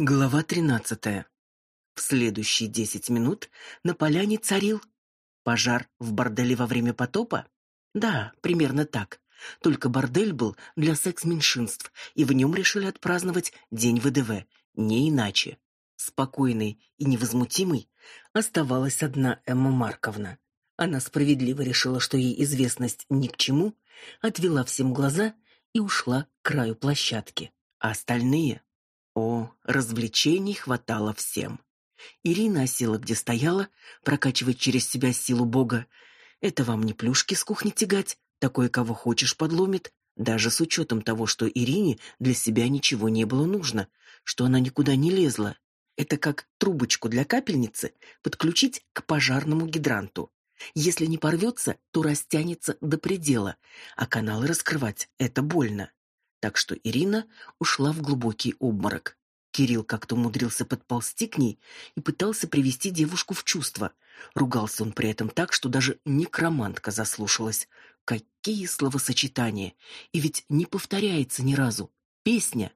Глава тринадцатая. В следующие десять минут на поляне царил пожар в борделе во время потопа. Да, примерно так. Только бордель был для секс-меньшинств, и в нем решили отпраздновать День ВДВ, не иначе. Спокойной и невозмутимой оставалась одна Эмма Марковна. Она справедливо решила, что ей известность ни к чему, отвела всем глаза и ушла к краю площадки. А остальные о, развлечений хватало всем. Ирина осела, где стояла, прокачивая через себя силу Бога. Это вам не плюшки с кухни тягать, такое кого хочешь подломит, даже с учетом того, что Ирине для себя ничего не было нужно, что она никуда не лезла. Это как трубочку для капельницы подключить к пожарному гидранту. Если не порвется, то растянется до предела, а каналы раскрывать это больно так что Ирина ушла в глубокий обморок. Кирилл как-то умудрился подползти к ней и пытался привести девушку в чувство. Ругался он при этом так, что даже некромантка заслушалась. Какие словосочетания! И ведь не повторяется ни разу. Песня.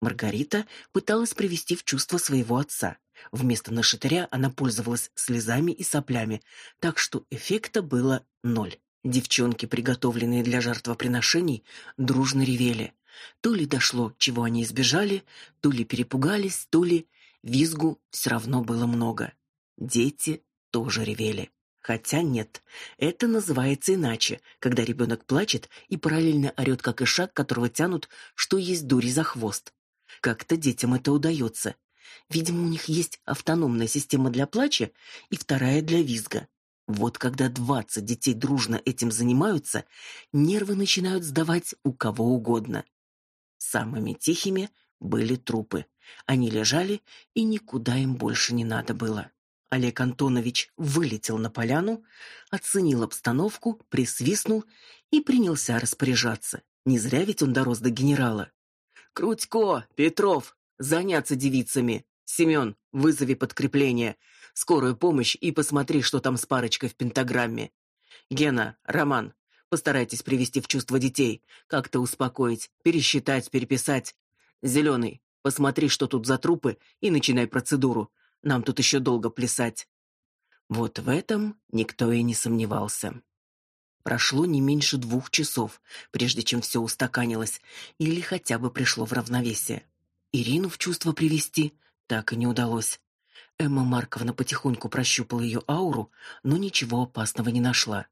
Маргарита пыталась привести в чувство своего отца. Вместо нашатыря она пользовалась слезами и соплями, так что эффекта было ноль. Девчонки, приготовленные для жертвоприношений, дружно ревели. То ли дошло, чего они избежали, то ли перепугались, то ли визгу все равно было много. Дети тоже ревели. Хотя нет, это называется иначе, когда ребенок плачет и параллельно орет, как ишак, которого тянут, что есть дури за хвост. Как-то детям это удается. Видимо, у них есть автономная система для плача и вторая для визга. Вот когда двадцать детей дружно этим занимаются, нервы начинают сдавать у кого угодно. Самыми тихими были трупы. Они лежали, и никуда им больше не надо было. Олег Антонович вылетел на поляну, оценил обстановку, присвистнул и принялся распоряжаться. Не зря ведь он дорос до генерала. «Крутько, Петров, заняться девицами. Семен, вызови подкрепление скорую помощь и посмотри, что там с парочкой в пентаграмме. Гена, Роман, постарайтесь привести в чувство детей, как-то успокоить, пересчитать, переписать. Зеленый, посмотри, что тут за трупы, и начинай процедуру. Нам тут еще долго плясать. Вот в этом никто и не сомневался. Прошло не меньше двух часов, прежде чем все устаканилось или хотя бы пришло в равновесие. Ирину в чувство привести так и не удалось. Эмма Марковна потихоньку прощупала ее ауру, но ничего опасного не нашла.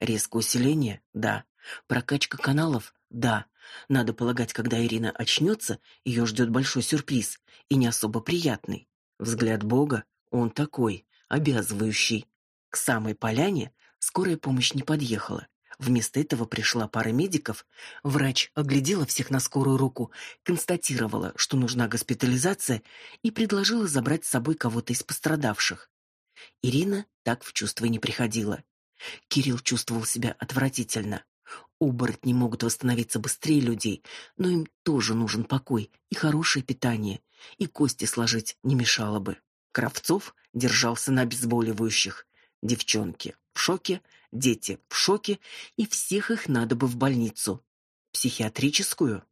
Резкое усиление? Да. Прокачка каналов? Да. Надо полагать, когда Ирина очнется, ее ждет большой сюрприз, и не особо приятный. Взгляд Бога, он такой, обязывающий. К самой поляне скорая помощь не подъехала. Вместо этого пришла пара медиков. Врач оглядела всех на скорую руку, констатировала, что нужна госпитализация и предложила забрать с собой кого-то из пострадавших. Ирина так в чувство не приходила. Кирилл чувствовал себя отвратительно. Оборотни могут восстановиться быстрее людей, но им тоже нужен покой и хорошее питание, и кости сложить не мешало бы. Кравцов держался на обезболивающих. Девчонки в шоке, дети в шоке, и всех их надо бы в больницу. Психиатрическую?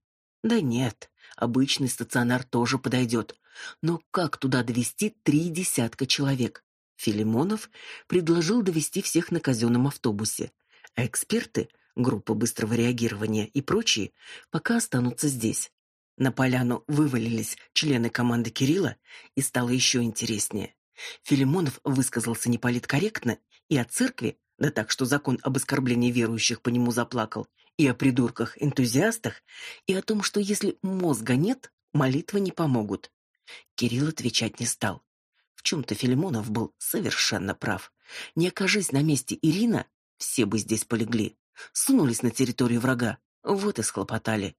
Да нет, обычный стационар тоже подойдет. Но как туда довести три десятка человек? Филимонов предложил довести всех на казенном автобусе, а эксперты, группа быстрого реагирования и прочие пока останутся здесь. На поляну вывалились члены команды Кирилла, и стало еще интереснее. Филимонов высказался неполиткорректно и о церкви, да так, что закон об оскорблении верующих по нему заплакал, и о придурках-энтузиастах, и о том, что если мозга нет, молитвы не помогут. Кирилл отвечать не стал. В чем-то Филимонов был совершенно прав. Не окажись на месте Ирина, все бы здесь полегли. Сунулись на территорию врага, вот и схлопотали.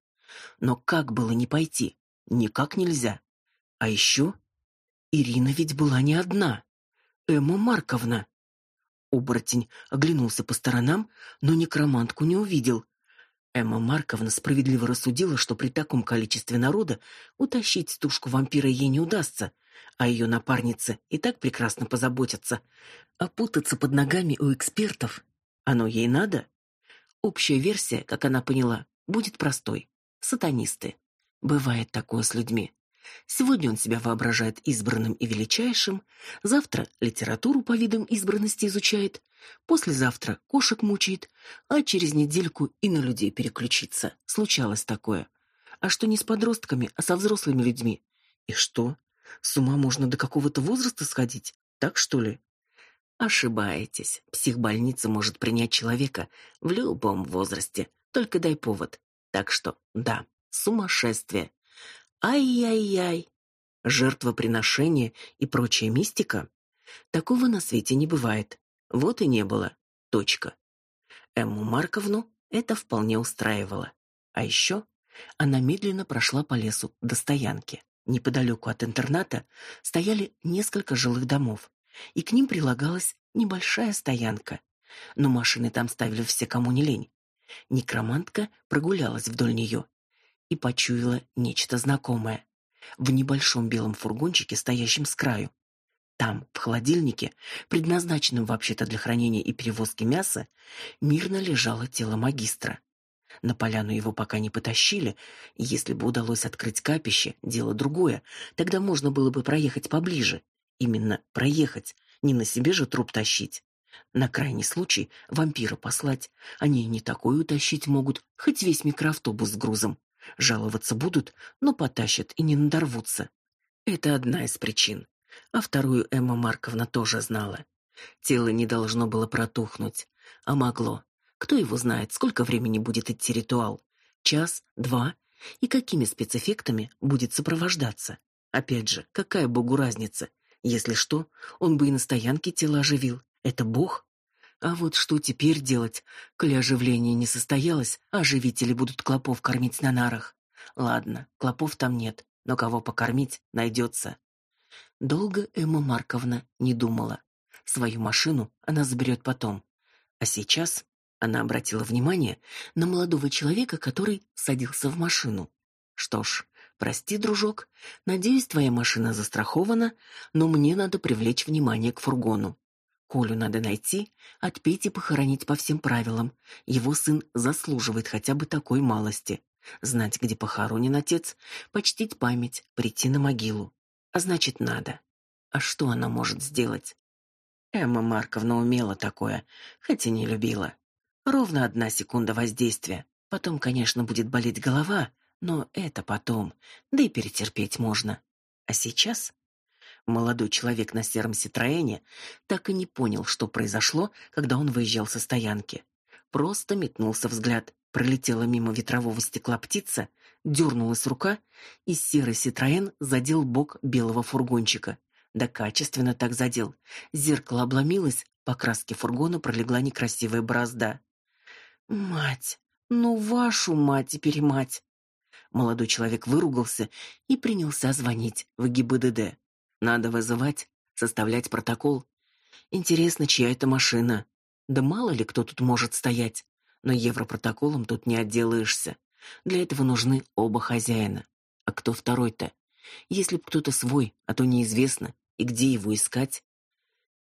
Но как было не пойти? Никак нельзя. А еще Ирина ведь была не одна. Эмма Марковна. Оборотень оглянулся по сторонам, но некромантку не увидел. Эмма Марковна справедливо рассудила, что при таком количестве народа утащить тушку вампира ей не удастся, а ее напарницы и так прекрасно позаботятся. А путаться под ногами у экспертов оно ей надо? Общая версия, как она поняла, будет простой. Сатанисты. Бывает такое с людьми. Сегодня он себя воображает избранным и величайшим, завтра литературу по видам избранности изучает, послезавтра кошек мучает, а через недельку и на людей переключится. Случалось такое. А что не с подростками, а со взрослыми людьми? И что? С ума можно до какого-то возраста сходить? Так что ли? Ошибаетесь. Психбольница может принять человека в любом возрасте, только дай повод. Так что, да, сумасшествие. Ай-яй-яй. Жертвоприношение и прочая мистика. Такого на свете не бывает. Вот и не было. Точка. Эмму Марковну это вполне устраивало. А еще она медленно прошла по лесу до стоянки. Неподалеку от интерната стояли несколько жилых домов и к ним прилагалась небольшая стоянка. Но машины там ставили все, кому не лень. Некромантка прогулялась вдоль нее и почуяла нечто знакомое. В небольшом белом фургончике, стоящем с краю. Там, в холодильнике, предназначенном вообще-то для хранения и перевозки мяса, мирно лежало тело магистра. На поляну его пока не потащили. Если бы удалось открыть капище, дело другое. Тогда можно было бы проехать поближе. Именно проехать, не на себе же труп тащить. На крайний случай вампира послать. Они и не такое утащить могут, хоть весь микроавтобус с грузом. Жаловаться будут, но потащат и не надорвутся. Это одна из причин. А вторую Эмма Марковна тоже знала. Тело не должно было протухнуть, а могло. Кто его знает, сколько времени будет идти ритуал? Час, два? И какими спецэффектами будет сопровождаться? Опять же, какая богу разница? Если что, он бы и на стоянке тело оживил. Это бог. А вот что теперь делать, коли оживление не состоялось, а оживители будут клопов кормить на нарах? Ладно, клопов там нет, но кого покормить найдется. Долго Эмма Марковна не думала. Свою машину она заберет потом. А сейчас она обратила внимание на молодого человека, который садился в машину. Что ж, Прости, дружок, надеюсь, твоя машина застрахована, но мне надо привлечь внимание к фургону. Колю надо найти, отпеть и похоронить по всем правилам. Его сын заслуживает хотя бы такой малости. Знать, где похоронен отец, почтить память, прийти на могилу. А значит, надо. А что она может сделать? Эмма Марковна умела такое, хотя не любила. Ровно одна секунда воздействия. Потом, конечно, будет болеть голова, но это потом, да и перетерпеть можно. А сейчас молодой человек на сером Ситроэне так и не понял, что произошло, когда он выезжал со стоянки. Просто метнулся взгляд, пролетела мимо ветрового стекла птица, дернулась рука, и серый Ситроэн задел бок белого фургончика. Да качественно так задел. Зеркало обломилось, по краске фургона пролегла некрасивая борозда. Мать, ну вашу мать теперь мать. Молодой человек выругался и принялся звонить в ГИБДД. Надо вызывать, составлять протокол. Интересно, чья это машина? Да мало ли кто тут может стоять. Но европротоколом тут не отделаешься. Для этого нужны оба хозяина. А кто второй-то? Если б кто-то свой, а то неизвестно, и где его искать?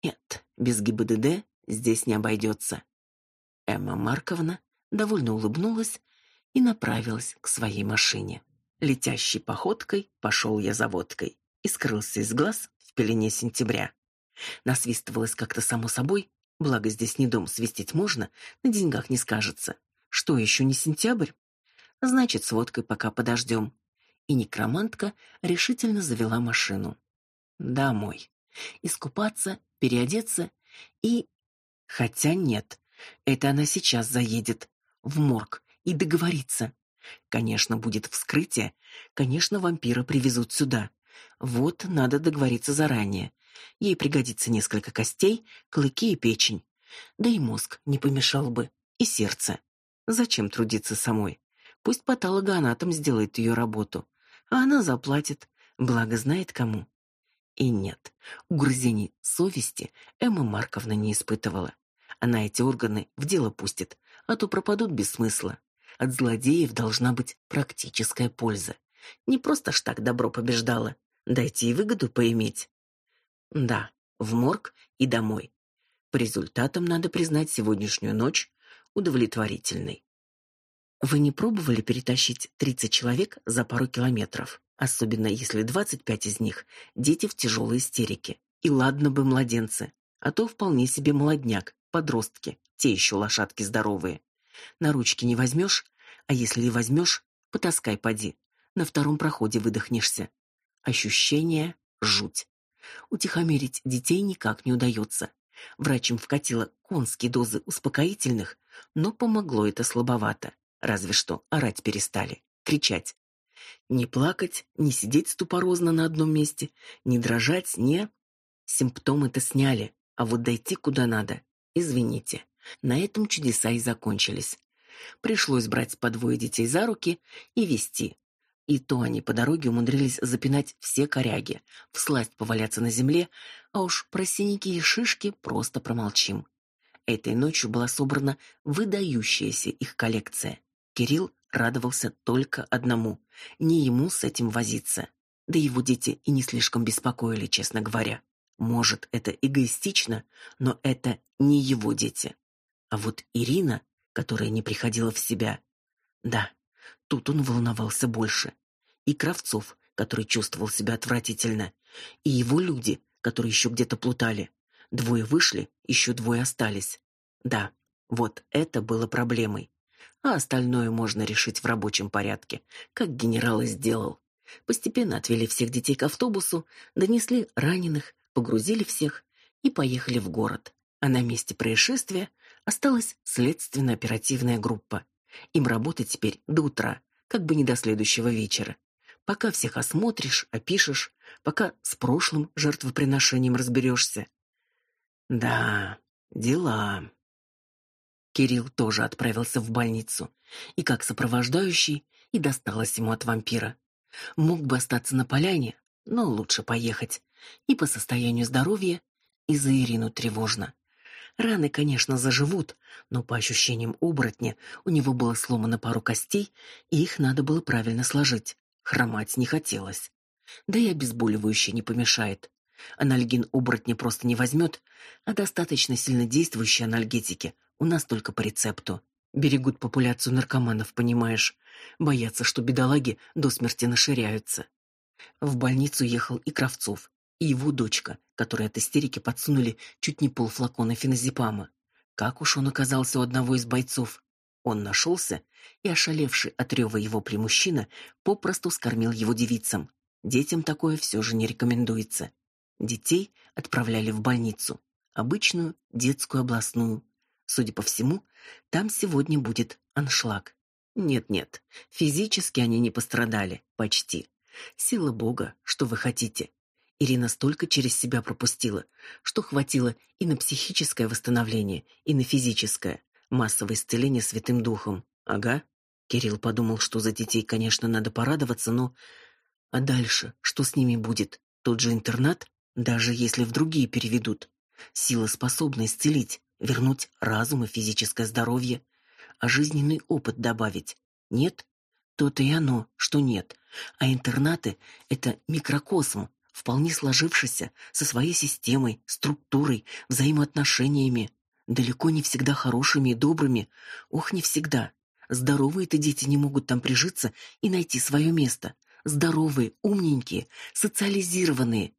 Нет, без ГИБДД здесь не обойдется. Эмма Марковна довольно улыбнулась и направилась к своей машине. Летящей походкой пошел я за водкой и скрылся из глаз в пелене сентября. Насвистывалось как-то само собой, благо здесь не дом, свистеть можно, на деньгах не скажется. Что, еще не сентябрь? Значит, с водкой пока подождем. И некромантка решительно завела машину. Домой. Искупаться, переодеться и... Хотя нет, это она сейчас заедет. В морг и договориться. Конечно, будет вскрытие, конечно, вампира привезут сюда. Вот надо договориться заранее. Ей пригодится несколько костей, клыки и печень. Да и мозг не помешал бы, и сердце. Зачем трудиться самой? Пусть патологоанатом сделает ее работу, а она заплатит, благо знает кому. И нет, угрызений совести Эмма Марковна не испытывала. Она эти органы в дело пустит, а то пропадут без смысла. От злодеев должна быть практическая польза. Не просто ж так добро побеждало. Дайте и выгоду поиметь. Да, в морг и домой. По результатам надо признать сегодняшнюю ночь удовлетворительной. Вы не пробовали перетащить 30 человек за пару километров? особенно если 25 из них дети в тяжелой истерике. И ладно бы младенцы, а то вполне себе молодняк, подростки, те еще лошадки здоровые. На ручки не возьмешь, а если и возьмешь, потаскай поди. На втором проходе выдохнешься. Ощущение жуть. Утихомирить детей никак не удается. Врач им вкатила конские дозы успокоительных, но помогло это слабовато. Разве что орать перестали, кричать. Не плакать, не сидеть ступорозно на одном месте, не дрожать, не... Симптомы-то сняли, а вот дойти куда надо, извините. На этом чудеса и закончились. Пришлось брать по двое детей за руки и вести. И то они по дороге умудрились запинать все коряги, всласть поваляться на земле, а уж про синяки и шишки просто промолчим. Этой ночью была собрана выдающаяся их коллекция. Кирилл радовался только одному — не ему с этим возиться. Да его дети и не слишком беспокоили, честно говоря. Может, это эгоистично, но это не его дети. А вот Ирина, которая не приходила в себя, да, Тут он волновался больше. И Кравцов, который чувствовал себя отвратительно, и его люди, которые еще где-то плутали. Двое вышли, еще двое остались. Да, вот это было проблемой. А остальное можно решить в рабочем порядке, как генерал и сделал. Постепенно отвели всех детей к автобусу, донесли раненых, погрузили всех и поехали в город. А на месте происшествия осталась следственно-оперативная группа. Им работать теперь до утра, как бы не до следующего вечера. Пока всех осмотришь, опишешь, пока с прошлым жертвоприношением разберешься. Да, дела. Кирилл тоже отправился в больницу, и как сопровождающий, и досталось ему от вампира. Мог бы остаться на поляне, но лучше поехать. И по состоянию здоровья, и за Ирину тревожно. Раны, конечно, заживут, но по ощущениям оборотня у него было сломано пару костей, и их надо было правильно сложить. Хромать не хотелось. Да и обезболивающее не помешает. Анальгин оборотня просто не возьмет, а достаточно сильно действующие анальгетики у нас только по рецепту. Берегут популяцию наркоманов, понимаешь? Боятся, что бедолаги до смерти наширяются. В больницу ехал и Кравцов, и его дочка, которой от истерики подсунули чуть не полфлакона феназепама. Как уж он оказался у одного из бойцов. Он нашелся, и ошалевший от рева его примужчина попросту скормил его девицам. Детям такое все же не рекомендуется. Детей отправляли в больницу, обычную детскую областную. Судя по всему, там сегодня будет аншлаг. Нет-нет, физически они не пострадали, почти. Сила Бога, что вы хотите. Ирина столько через себя пропустила, что хватило и на психическое восстановление, и на физическое. Массовое исцеление святым духом. Ага. Кирилл подумал, что за детей, конечно, надо порадоваться, но а дальше что с ними будет? Тот же интернат, даже если в другие переведут. Сила способна исцелить, вернуть разум и физическое здоровье, а жизненный опыт добавить. Нет? То-то и оно, что нет. А интернаты это микрокосм, вполне сложившийся, со своей системой, структурой, взаимоотношениями, далеко не всегда хорошими и добрыми. Ох, не всегда. Здоровые-то дети не могут там прижиться и найти свое место. Здоровые, умненькие, социализированные.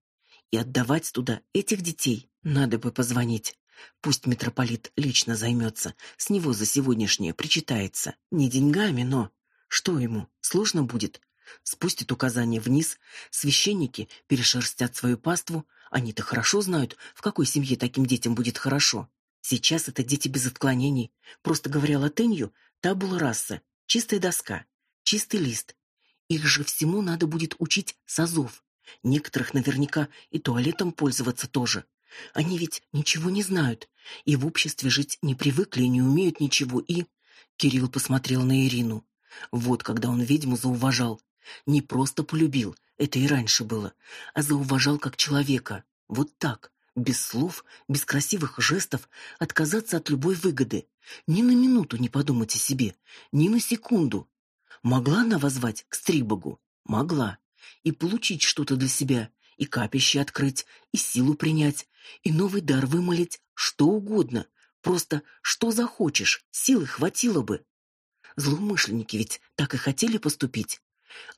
И отдавать туда этих детей надо бы позвонить. Пусть митрополит лично займется, с него за сегодняшнее причитается. Не деньгами, но... Что ему, сложно будет? Спустит указания вниз, священники перешерстят свою паству, они-то хорошо знают, в какой семье таким детям будет хорошо. Сейчас это дети без отклонений. Просто говоря латынью, табула раса, чистая доска, чистый лист. Их же всему надо будет учить с азов. Некоторых наверняка и туалетом пользоваться тоже. Они ведь ничего не знают, и в обществе жить не привыкли и не умеют ничего, и... Кирилл посмотрел на Ирину. Вот когда он ведьму зауважал, не просто полюбил, это и раньше было, а зауважал как человека. Вот так, без слов, без красивых жестов, отказаться от любой выгоды. Ни на минуту не подумать о себе, ни на секунду. Могла она возвать к Стрибогу? Могла. И получить что-то для себя, и капище открыть, и силу принять, и новый дар вымолить, что угодно. Просто что захочешь, силы хватило бы. Злоумышленники ведь так и хотели поступить.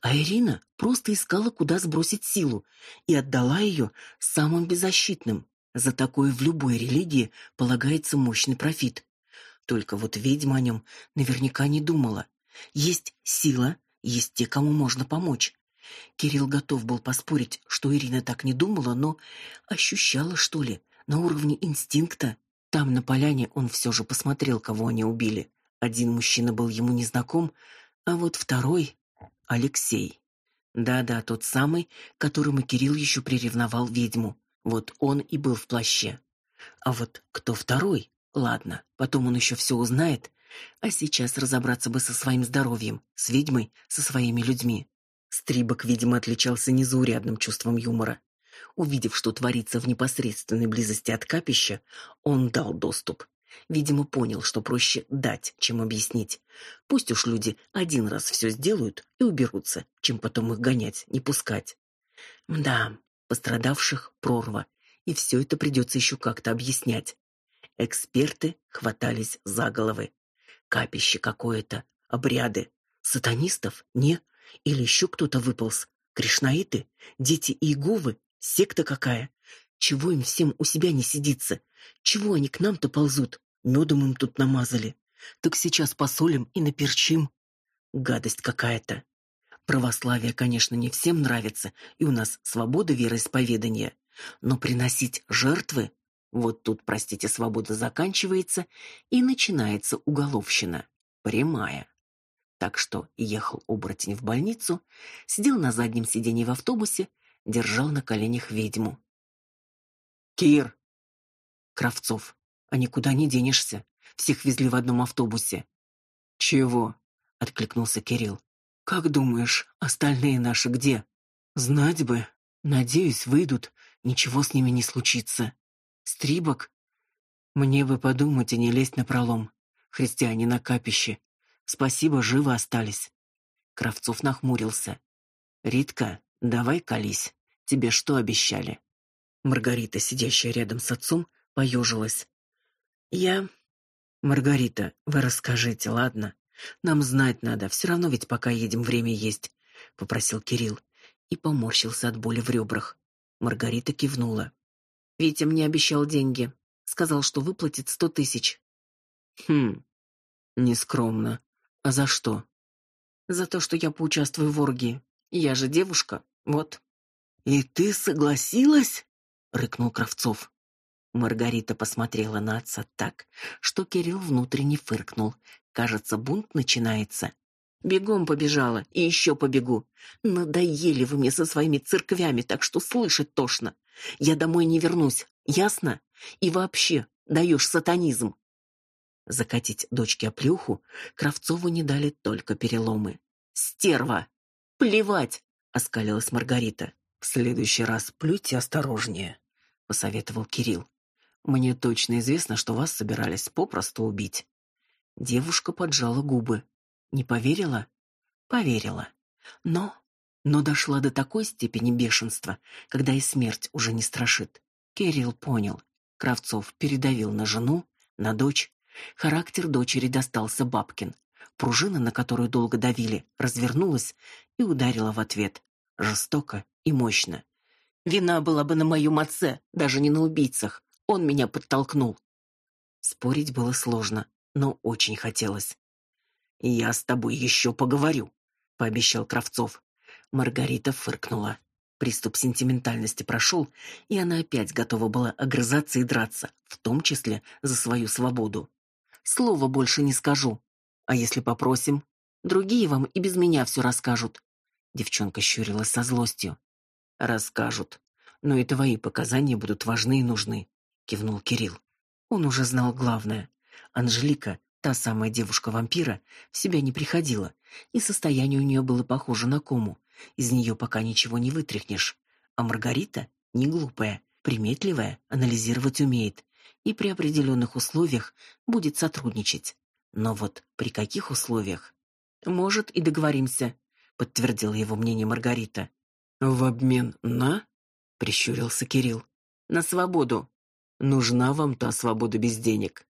А Ирина просто искала, куда сбросить силу, и отдала ее самым беззащитным. За такое в любой религии полагается мощный профит. Только вот ведьма о нем наверняка не думала. Есть сила, есть те, кому можно помочь. Кирилл готов был поспорить, что Ирина так не думала, но ощущала, что ли, на уровне инстинкта. Там на поляне он все же посмотрел, кого они убили. Один мужчина был ему незнаком, а вот второй Алексей. Да-да, тот самый, которому Кирилл еще приревновал ведьму. Вот он и был в плаще. А вот кто второй? Ладно, потом он еще все узнает, а сейчас разобраться бы со своим здоровьем, с ведьмой, со своими людьми. Стрибок, видимо, отличался незаурядным чувством юмора. Увидев, что творится в непосредственной близости от капища, он дал доступ. Видимо, понял, что проще дать, чем объяснить. Пусть уж люди один раз все сделают и уберутся, чем потом их гонять, не пускать. Да, пострадавших прорва, и все это придется еще как-то объяснять. Эксперты хватались за головы. Капище какое-то, обряды. Сатанистов? Не. Или еще кто-то выполз. Кришнаиты? Дети Иеговы? Секта какая? Чего им всем у себя не сидится? Чего они к нам-то ползут? Медом им тут намазали. Так сейчас посолим и наперчим. Гадость какая-то. Православие, конечно, не всем нравится, и у нас свобода вероисповедания. Но приносить жертвы вот тут, простите, свобода заканчивается и начинается уголовщина. Прямая. Так что ехал оборотень в больницу, сидел на заднем сиденье в автобусе, держал на коленях ведьму. Кир. Кравцов. А никуда не денешься. Всех везли в одном автобусе. Чего? откликнулся Кирилл. Как думаешь, остальные наши где? Знать бы. Надеюсь, выйдут, ничего с ними не случится. Стрибок? Мне бы подумать и не лезть на пролом. Христиане на капище. Спасибо, живы остались. Кравцов нахмурился. Ритка, давай колись. Тебе что обещали? Маргарита, сидящая рядом с отцом, поежилась. Я Маргарита, вы расскажите, ладно? Нам знать надо, все равно ведь пока едем, время есть, попросил Кирилл и поморщился от боли в ребрах. Маргарита кивнула. Витя мне обещал деньги, сказал, что выплатит сто тысяч. Хм. Нескромно. А за что? За то, что я поучаствую в оргии. Я же девушка, вот. И ты согласилась? Рыкнул Кравцов. Маргарита посмотрела на отца так, что Кирилл внутренне фыркнул. Кажется, бунт начинается. Бегом побежала и еще побегу. Надоели вы мне со своими церквями, так что слышать тошно. Я домой не вернусь, ясно? И вообще, даешь сатанизм. Закатить дочке оплюху Кравцову не дали только переломы. Стерва. Плевать, оскалилась Маргарита. В следующий раз плюйте осторожнее, посоветовал Кирилл. Мне точно известно, что вас собирались попросту убить. Девушка поджала губы. Не поверила? Поверила. Но но дошла до такой степени бешенства, когда и смерть уже не страшит. Кирилл понял. Кравцов передавил на жену, на дочь. Характер дочери достался Бабкин. Пружина, на которую долго давили, развернулась и ударила в ответ, жестоко и мощно. Вина была бы на моем отце, даже не на убийцах. Он меня подтолкнул. Спорить было сложно, но очень хотелось. Я с тобой еще поговорю, пообещал Кравцов. Маргарита фыркнула. Приступ сентиментальности прошел, и она опять готова была огрызаться и драться, в том числе за свою свободу. Слова больше не скажу. А если попросим, другие вам и без меня все расскажут. Девчонка щурилась со злостью. Расскажут. Но и твои показания будут важны и нужны, кивнул Кирилл. Он уже знал главное. Анжелика, та самая девушка-вампира, в себя не приходила, и состояние у нее было похоже на кому. Из нее пока ничего не вытряхнешь. А Маргарита не глупая, приметливая, анализировать умеет и при определенных условиях будет сотрудничать. Но вот при каких условиях? Может, и договоримся, подтвердила его мнение Маргарита. В обмен на? прищурился Кирилл. На свободу. Нужна вам та свобода без денег.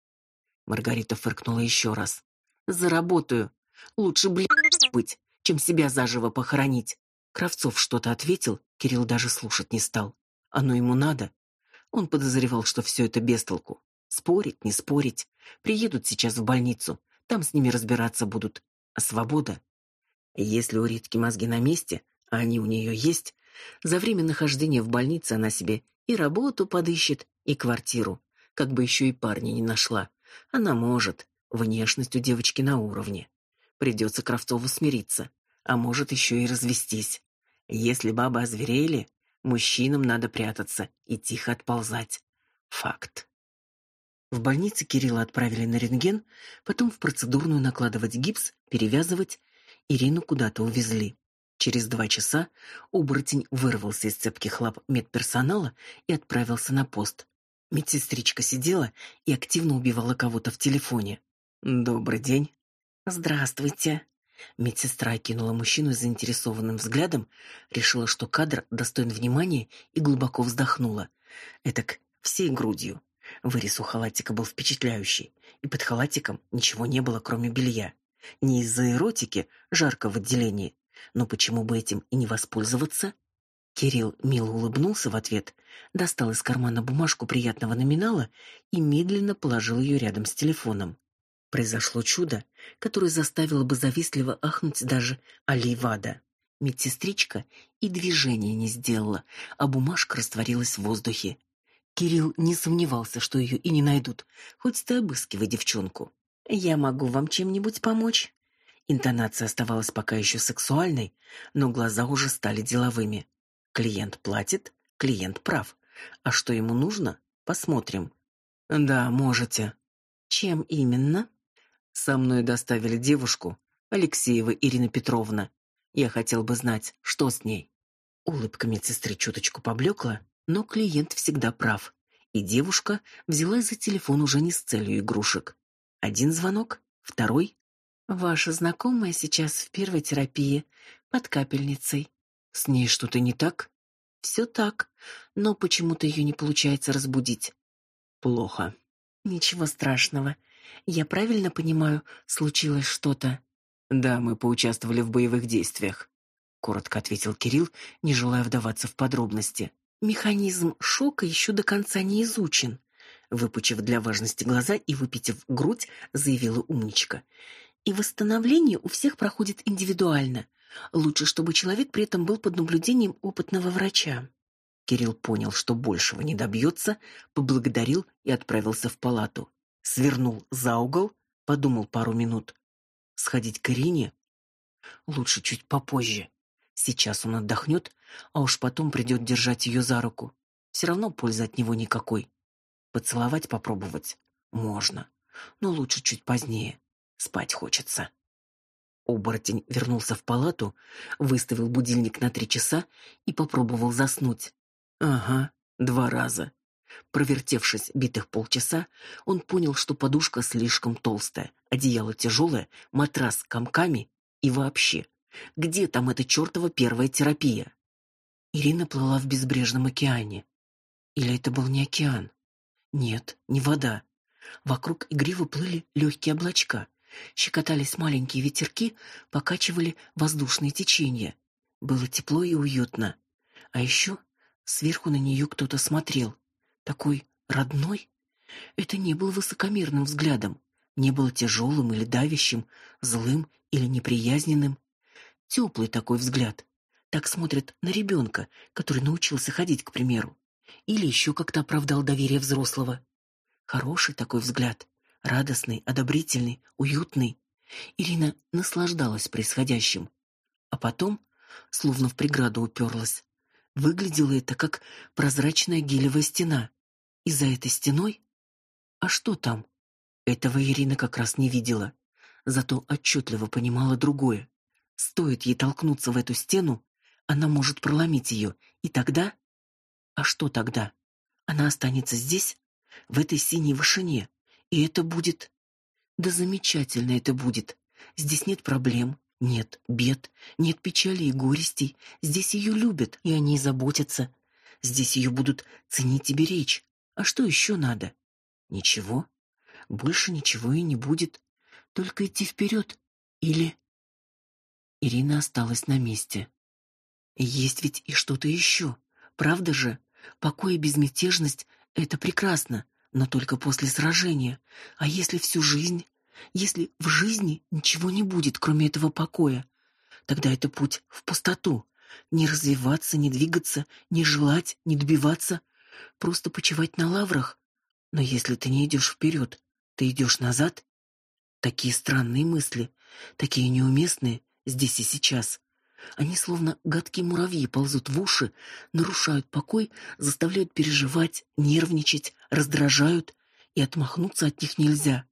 Маргарита фыркнула еще раз. Заработаю. Лучше, блин, быть, чем себя заживо похоронить. Кравцов что-то ответил, Кирилл даже слушать не стал. Оно ему надо. Он подозревал, что все это бестолку. Спорить, не спорить. Приедут сейчас в больницу, там с ними разбираться будут. А свобода? Если у Ритки мозги на месте, а они у нее есть, за время нахождения в больнице она себе и работу подыщет, и квартиру. Как бы еще и парня не нашла. Она может. Внешность у девочки на уровне. Придется Кравцову смириться. А может еще и развестись. Если бабы озверели, мужчинам надо прятаться и тихо отползать. Факт. В больнице Кирилла отправили на рентген, потом в процедурную накладывать гипс, перевязывать. Ирину куда-то увезли. Через два часа оборотень вырвался из цепких лап медперсонала и отправился на пост. Медсестричка сидела и активно убивала кого-то в телефоне. «Добрый день». «Здравствуйте», Медсестра кинула мужчину заинтересованным взглядом, решила, что кадр достоин внимания и глубоко вздохнула. Этак всей грудью. Вырез у халатика был впечатляющий, и под халатиком ничего не было, кроме белья. Не из-за эротики, жарко в отделении, но почему бы этим и не воспользоваться? Кирилл мило улыбнулся в ответ, достал из кармана бумажку приятного номинала и медленно положил ее рядом с телефоном. Произошло чудо, которое заставило бы завистливо ахнуть даже Аливада. Медсестричка и движения не сделала, а бумажка растворилась в воздухе. Кирилл не сомневался, что ее и не найдут, хоть ты обыскивай девчонку. «Я могу вам чем-нибудь помочь?» Интонация оставалась пока еще сексуальной, но глаза уже стали деловыми. Клиент платит, клиент прав. А что ему нужно? Посмотрим. Да, можете. Чем именно? Со мной доставили девушку, Алексеева Ирина Петровна. Я хотел бы знать, что с ней. Улыбка медсестры чуточку поблекла, но клиент всегда прав. И девушка взялась за телефон уже не с целью игрушек. Один звонок, второй. Ваша знакомая сейчас в первой терапии, под капельницей. С ней что-то не так? Все так, но почему-то ее не получается разбудить. Плохо. Ничего страшного. Я правильно понимаю, случилось что-то? Да, мы поучаствовали в боевых действиях, коротко ответил Кирилл, не желая вдаваться в подробности. Механизм шока еще до конца не изучен, выпучив для важности глаза и выпитив грудь, заявила умничка. И восстановление у всех проходит индивидуально. Лучше, чтобы человек при этом был под наблюдением опытного врача. Кирилл понял, что большего не добьется, поблагодарил и отправился в палату свернул за угол, подумал пару минут. Сходить к Ирине? Лучше чуть попозже. Сейчас он отдохнет, а уж потом придет держать ее за руку. Все равно пользы от него никакой. Поцеловать попробовать можно, но лучше чуть позднее. Спать хочется. Оборотень вернулся в палату, выставил будильник на три часа и попробовал заснуть. Ага, два раза. Провертевшись битых полчаса, он понял, что подушка слишком толстая, одеяло тяжелое, матрас комками и вообще. Где там эта чертова первая терапия? Ирина плыла в безбрежном океане. Или это был не океан? Нет, не вода. Вокруг игриво плыли легкие облачка. Щекотались маленькие ветерки, покачивали воздушные течения. Было тепло и уютно. А еще сверху на нее кто-то смотрел такой родной. Это не был высокомерным взглядом, не был тяжелым или давящим, злым или неприязненным. Теплый такой взгляд. Так смотрят на ребенка, который научился ходить, к примеру, или еще как-то оправдал доверие взрослого. Хороший такой взгляд, радостный, одобрительный, уютный. Ирина наслаждалась происходящим. А потом, словно в преграду уперлась, выглядело это как прозрачная гелевая стена. И за этой стеной? А что там? Этого Ирина как раз не видела, зато отчетливо понимала другое. Стоит ей толкнуться в эту стену, она может проломить ее, и тогда А что тогда? Она останется здесь, в этой синей вышине, и это будет Да замечательно это будет. Здесь нет проблем, нет бед, нет печали и горестей. Здесь ее любят, и о ней заботятся. Здесь ее будут ценить и беречь. А что еще надо? Ничего. Больше ничего и не будет. Только идти вперед. Или Ирина осталась на месте. Есть ведь и что-то еще, правда же? Покой и безмятежность это прекрасно, но только после сражения. А если всю жизнь, если в жизни ничего не будет, кроме этого покоя, тогда это путь в пустоту. Не развиваться, не двигаться, не желать, не добиваться, просто почивать на лаврах. Но если ты не идешь вперед, ты идешь назад. Такие странные мысли, такие неуместные здесь и сейчас. Они словно гадкие муравьи ползут в уши, нарушают покой, заставляют переживать, нервничать, раздражают, и отмахнуться от них нельзя.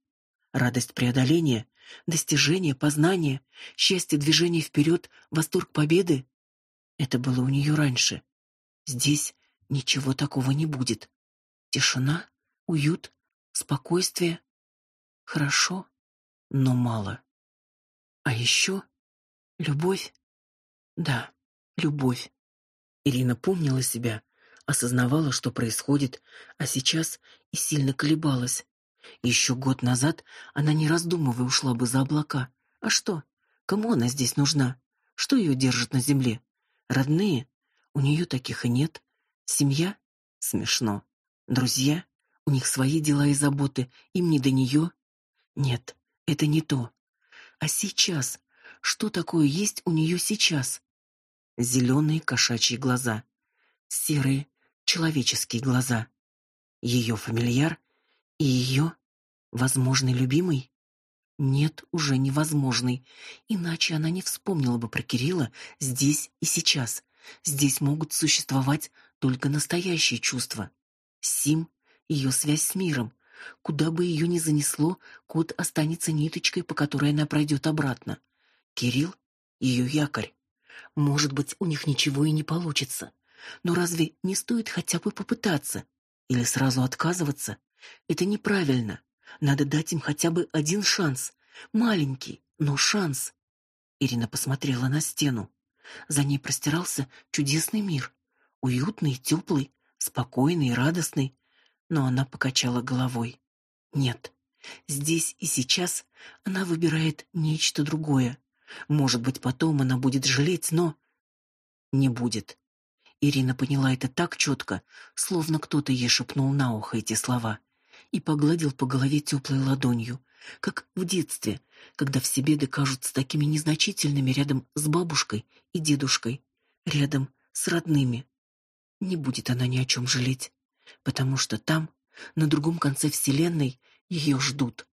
Радость преодоления, достижения, познания, счастье движения вперед, восторг победы это было у нее раньше. Здесь ничего такого не будет. Тишина, уют, спокойствие. Хорошо, но мало. А еще любовь. Да, любовь. Ирина помнила себя, осознавала, что происходит, а сейчас и сильно колебалась. Еще год назад она не раздумывая ушла бы за облака. А что? Кому она здесь нужна? Что ее держит на земле? Родные? У нее таких и нет. Семья? Смешно. Друзья? У них свои дела и заботы, им не до нее. Нет, это не то. А сейчас? Что такое есть у нее сейчас? Зеленые кошачьи глаза, серые человеческие глаза. Ее фамильяр и ее возможный любимый? Нет, уже невозможный. Иначе она не вспомнила бы про Кирилла здесь и сейчас. Здесь могут существовать только настоящие чувства. Сим ее связь с миром. Куда бы ее ни занесло, кот останется ниточкой, по которой она пройдет обратно. Кирилл ее якорь. Может быть, у них ничего и не получится. Но разве не стоит хотя бы попытаться или сразу отказываться? Это неправильно. Надо дать им хотя бы один шанс, маленький, но шанс. Ирина посмотрела на стену. За ней простирался чудесный мир, уютный, теплый, спокойный, радостный, но она покачала головой. Нет. Здесь и сейчас она выбирает нечто другое. Может быть, потом она будет жалеть, но не будет. Ирина поняла это так четко, словно кто-то ей шепнул на ухо эти слова и погладил по голове теплой ладонью, как в детстве, когда все беды кажутся такими незначительными рядом с бабушкой и дедушкой, рядом с родными. Не будет она ни о чем жалеть, потому что там, на другом конце вселенной, ее ждут.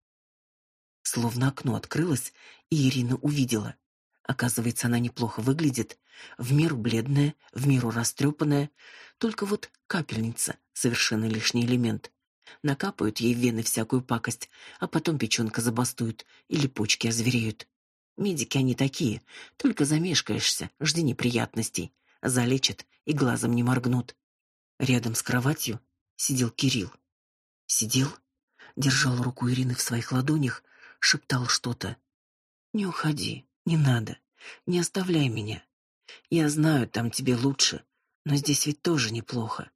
Словно окно открылось, и Ирина увидела. Оказывается, она неплохо выглядит, в меру бледная, в меру растрепанная, только вот капельница совершенно лишний элемент. Накапают ей в вены всякую пакость, а потом печёнка забастует или почки озвереют. Медики они такие, только замешкаешься, жди неприятностей, залечат и глазом не моргнут. Рядом с кроватью сидел Кирилл. Сидел, держал руку Ирины в своих ладонях, шептал что-то. Не уходи, не надо. Не оставляй меня. Я знаю, там тебе лучше, но здесь ведь тоже неплохо.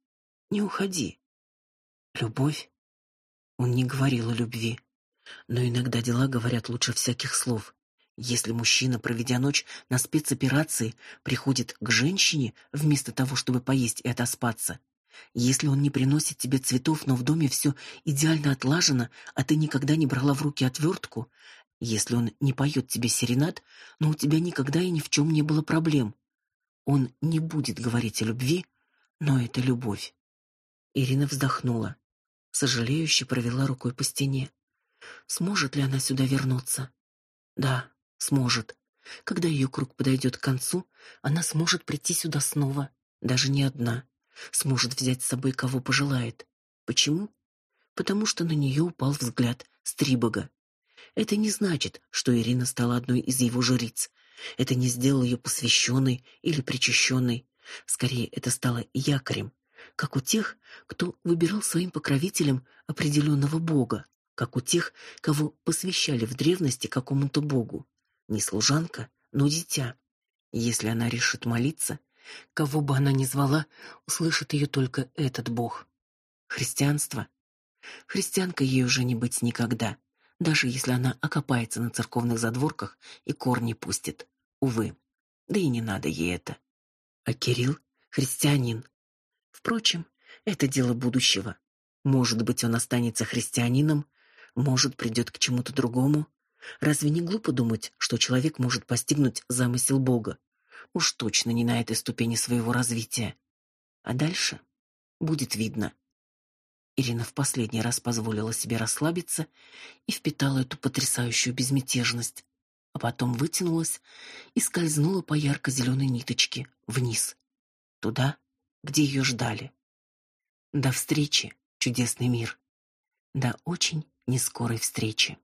Не уходи. Любовь? Он не говорил о любви. Но иногда дела говорят лучше всяких слов. Если мужчина, проведя ночь на спецоперации, приходит к женщине вместо того, чтобы поесть и отоспаться, если он не приносит тебе цветов, но в доме все идеально отлажено, а ты никогда не брала в руки отвертку, если он не поет тебе серенад, но у тебя никогда и ни в чем не было проблем, он не будет говорить о любви, но это любовь. Ирина вздохнула сожалеюще провела рукой по стене. Сможет ли она сюда вернуться? Да, сможет. Когда ее круг подойдет к концу, она сможет прийти сюда снова, даже не одна. Сможет взять с собой кого пожелает. Почему? Потому что на нее упал взгляд Стрибога. Это не значит, что Ирина стала одной из его жриц. Это не сделало ее посвященной или причащенной. Скорее, это стало якорем, как у тех, кто выбирал своим покровителем определенного бога, как у тех, кого посвящали в древности какому-то богу. Не служанка, но дитя. Если она решит молиться, кого бы она ни звала, услышит ее только этот бог. Христианство. Христианка ей уже не быть никогда, даже если она окопается на церковных задворках и корни пустит. Увы, да и не надо ей это. А Кирилл христианин. Впрочем, это дело будущего. Может быть, он останется христианином, может, придет к чему-то другому. Разве не глупо думать, что человек может постигнуть замысел Бога? Уж точно не на этой ступени своего развития. А дальше будет видно. Ирина в последний раз позволила себе расслабиться и впитала эту потрясающую безмятежность, а потом вытянулась и скользнула по ярко зеленой ниточке вниз, туда, где ее ждали. До встречи, чудесный мир. До очень нескорой встречи.